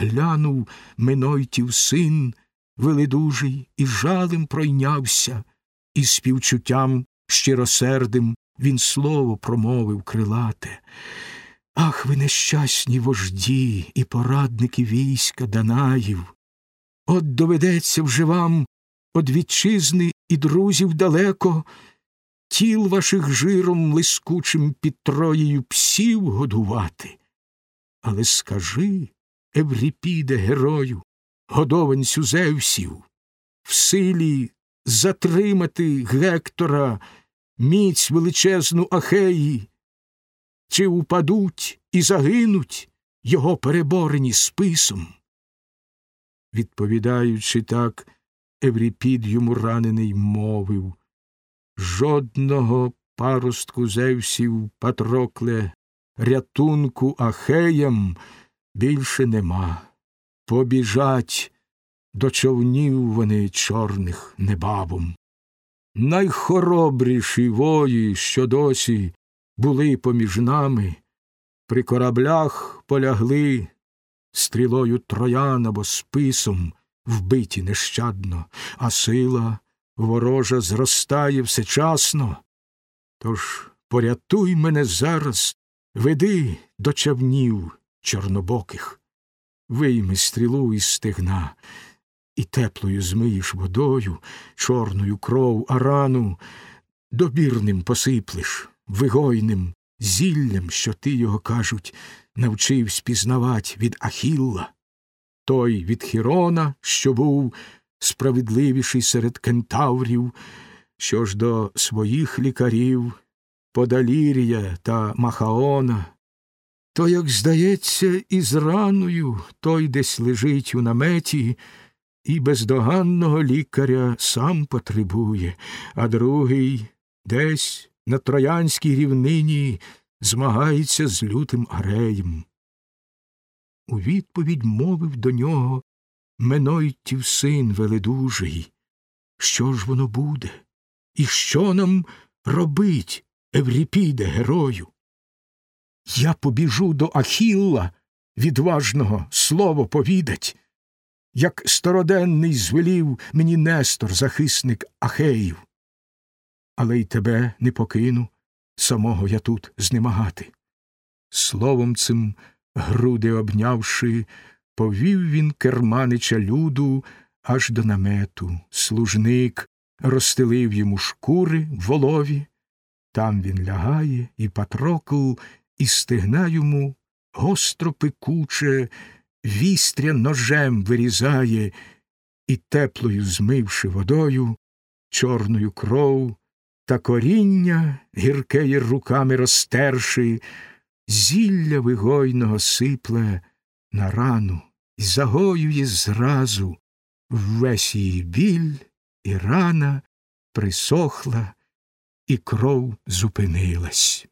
глянув Минойтів син, велидужий, і жалем пройнявся, і співчуттям щиросердим він слово промовив крилате. Ах, ви нещасні вожді і порадники війська Данаїв! От доведеться вже вам од вітчизни і друзів далеко, тіл ваших жиром лискучим під троєю псів годувати. Але скажи, Евріпіле, герою, годованцю Зевсів, в силі затримати Гектора, міць величезну ахеї, чи упадуть і загинуть його переборені списом? Відповідаючи так, Евріпіл йому ранений мовив Жодного паростку Зевсів, Патрокле, рятунку Ахеям більше нема. Побіжать до човнів вони чорних небабом. Найхоробріші вої, що досі були поміж нами, при кораблях полягли стрілою троян або списом вбиті нещадно, а сила ворожа зростає всечасно. Тож порятуй мене зараз, веди до човнів чорнобоких, вийми стрілу із стегна, і теплою змиєш водою, чорною кров, а рану добірним посиплеш, вигойним зіллям, що ти його, кажуть, навчив спізнавать від Ахілла, той від Хірона, що був справедливіший серед кентаврів, що ж до своїх лікарів, Подалірія та Махаона, то, як здається, із раною той десь лежить у наметі, і бездоганного лікаря сам потребує, а другий десь на троянській рівнині змагається з лютим ареєм. У відповідь мовив до нього Менойтів син веледужий. Що ж воно буде? І що нам робить, Евріпіде, герою? Я побіжу до Ахілла відважного слово повідать, як староденний звелів мені Нестор, захисник Ахеїв. Але й тебе не покину, самого я тут знемагати. Словом цим, груди обнявши, повів він керманича люду аж до намету. Служник розстелив йому шкури в волові. Там він лягає, і Патрокл і стегна йому гостро пекуче, вістря ножем вирізає, і теплою змивши водою, чорною кров та коріння гіркеє руками розтерши, зілля вигойного сипле на рану і загоює зразу весь її біль, і рана присохла, і кров зупинилась.